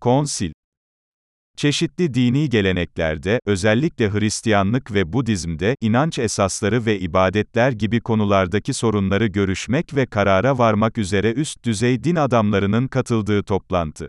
Konsil Çeşitli dini geleneklerde, özellikle Hristiyanlık ve Budizm'de, inanç esasları ve ibadetler gibi konulardaki sorunları görüşmek ve karara varmak üzere üst düzey din adamlarının katıldığı toplantı.